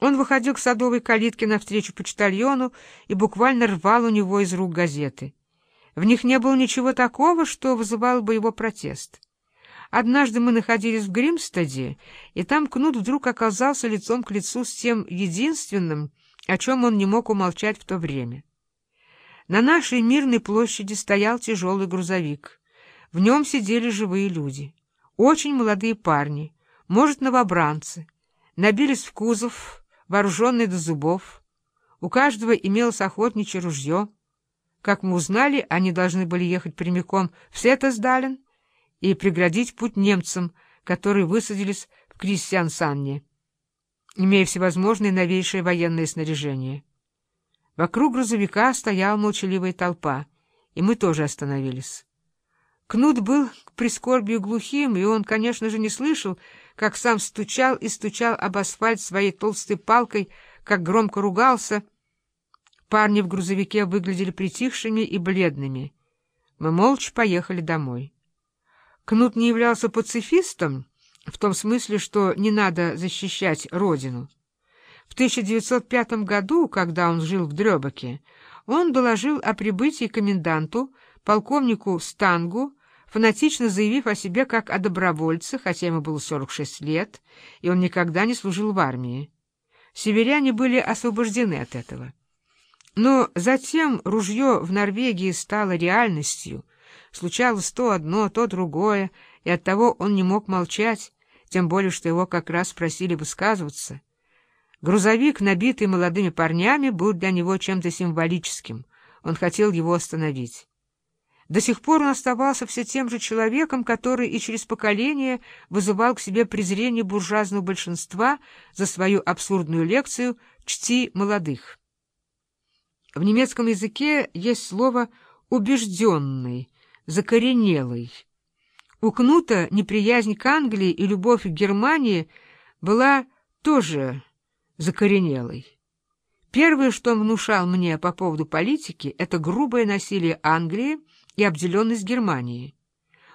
Он выходил к садовой калитке навстречу почтальону и буквально рвал у него из рук газеты. В них не было ничего такого, что вызывало бы его протест. Однажды мы находились в Гримстаде, и там Кнут вдруг оказался лицом к лицу с тем единственным, о чем он не мог умолчать в то время. На нашей мирной площади стоял тяжелый грузовик. В нем сидели живые люди. Очень молодые парни, может, новобранцы. Набились в кузов, вооруженные до зубов. У каждого имелось охотничье ружье. Как мы узнали, они должны были ехать прямиком в Сетесдален и преградить путь немцам, которые высадились в Крисиансанне, имея всевозможные новейшие военные снаряжения. Вокруг грузовика стояла молчаливая толпа, и мы тоже остановились. Кнут был к прискорбию глухим, и он, конечно же, не слышал, как сам стучал и стучал об асфальт своей толстой палкой, как громко ругался. Парни в грузовике выглядели притихшими и бледными. Мы молча поехали домой. Кнут не являлся пацифистом, в том смысле, что не надо защищать родину. В 1905 году, когда он жил в Дрёбаке, он доложил о прибытии коменданту, полковнику Стангу, фанатично заявив о себе как о добровольце, хотя ему было 46 лет, и он никогда не служил в армии. Северяне были освобождены от этого. Но затем ружье в Норвегии стало реальностью, случалось то одно, то другое, и оттого он не мог молчать, тем более, что его как раз просили высказываться. Грузовик, набитый молодыми парнями, был для него чем-то символическим. Он хотел его остановить. До сих пор он оставался все тем же человеком, который и через поколение вызывал к себе презрение буржуазного большинства за свою абсурдную лекцию «Чти молодых». В немецком языке есть слово «убежденный», «закоренелый». У Кнута неприязнь к Англии и любовь к Германии была тоже закоренелой. Первое, что он внушал мне по поводу политики, это грубое насилие Англии и обделенность Германии.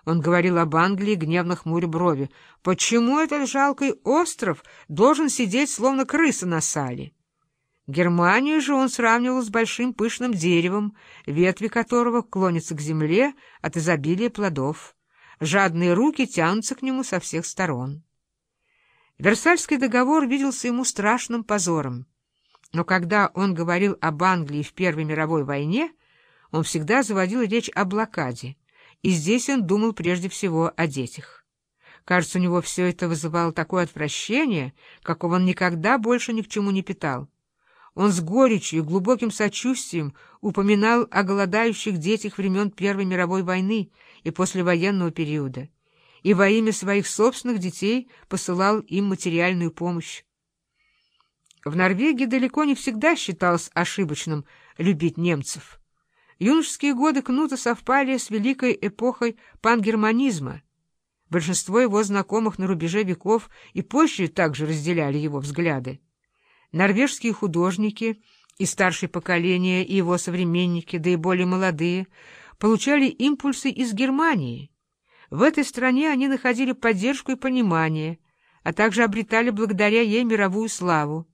Он говорил об Англии, гневно хмуря брови. Почему этот жалкий остров должен сидеть, словно крыса на сале? Германию же он сравнивал с большим пышным деревом, ветви которого клонятся к земле от изобилия плодов. Жадные руки тянутся к нему со всех сторон. Версальский договор виделся ему страшным позором. Но когда он говорил об Англии в Первой мировой войне, он всегда заводил речь о блокаде, и здесь он думал прежде всего о детях. Кажется, у него все это вызывало такое отвращение, какого он никогда больше ни к чему не питал. Он с горечью и глубоким сочувствием упоминал о голодающих детях времен Первой мировой войны и послевоенного периода, и во имя своих собственных детей посылал им материальную помощь. В Норвегии далеко не всегда считалось ошибочным любить немцев. Юношеские годы Кнута совпали с великой эпохой пангерманизма. Большинство его знакомых на рубеже веков и позже также разделяли его взгляды. Норвежские художники и старшее поколение, и его современники, да и более молодые, получали импульсы из Германии. В этой стране они находили поддержку и понимание, а также обретали благодаря ей мировую славу.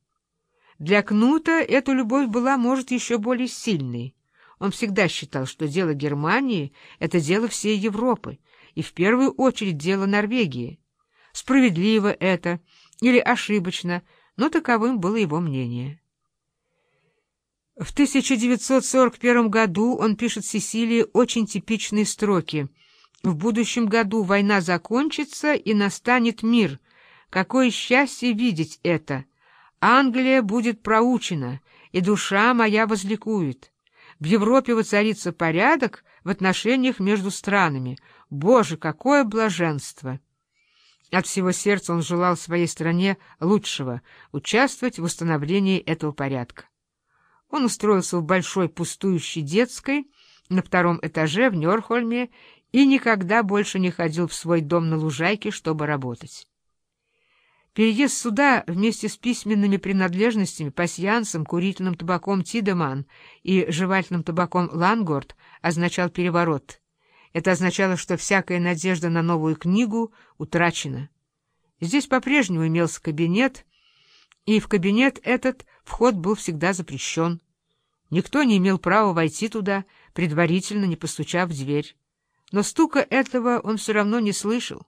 Для Кнута эта любовь была, может, еще более сильной. Он всегда считал, что дело Германии — это дело всей Европы, и в первую очередь дело Норвегии. Справедливо это или ошибочно, но таковым было его мнение. В 1941 году он пишет Сесилии очень типичные строки. «В будущем году война закончится, и настанет мир. Какое счастье видеть это! Англия будет проучена, и душа моя возликует». В Европе воцарится порядок в отношениях между странами. Боже, какое блаженство! От всего сердца он желал своей стране лучшего — участвовать в установлении этого порядка. Он устроился в большой пустующей детской на втором этаже в Нёрхольме и никогда больше не ходил в свой дом на лужайке, чтобы работать. Переезд сюда вместе с письменными принадлежностями, пасьянсом, курительным табаком Тидеман и жевательным табаком Лангорд означал переворот. Это означало, что всякая надежда на новую книгу утрачена. Здесь по-прежнему имелся кабинет, и в кабинет этот вход был всегда запрещен. Никто не имел права войти туда, предварительно не постучав в дверь. Но стука этого он все равно не слышал.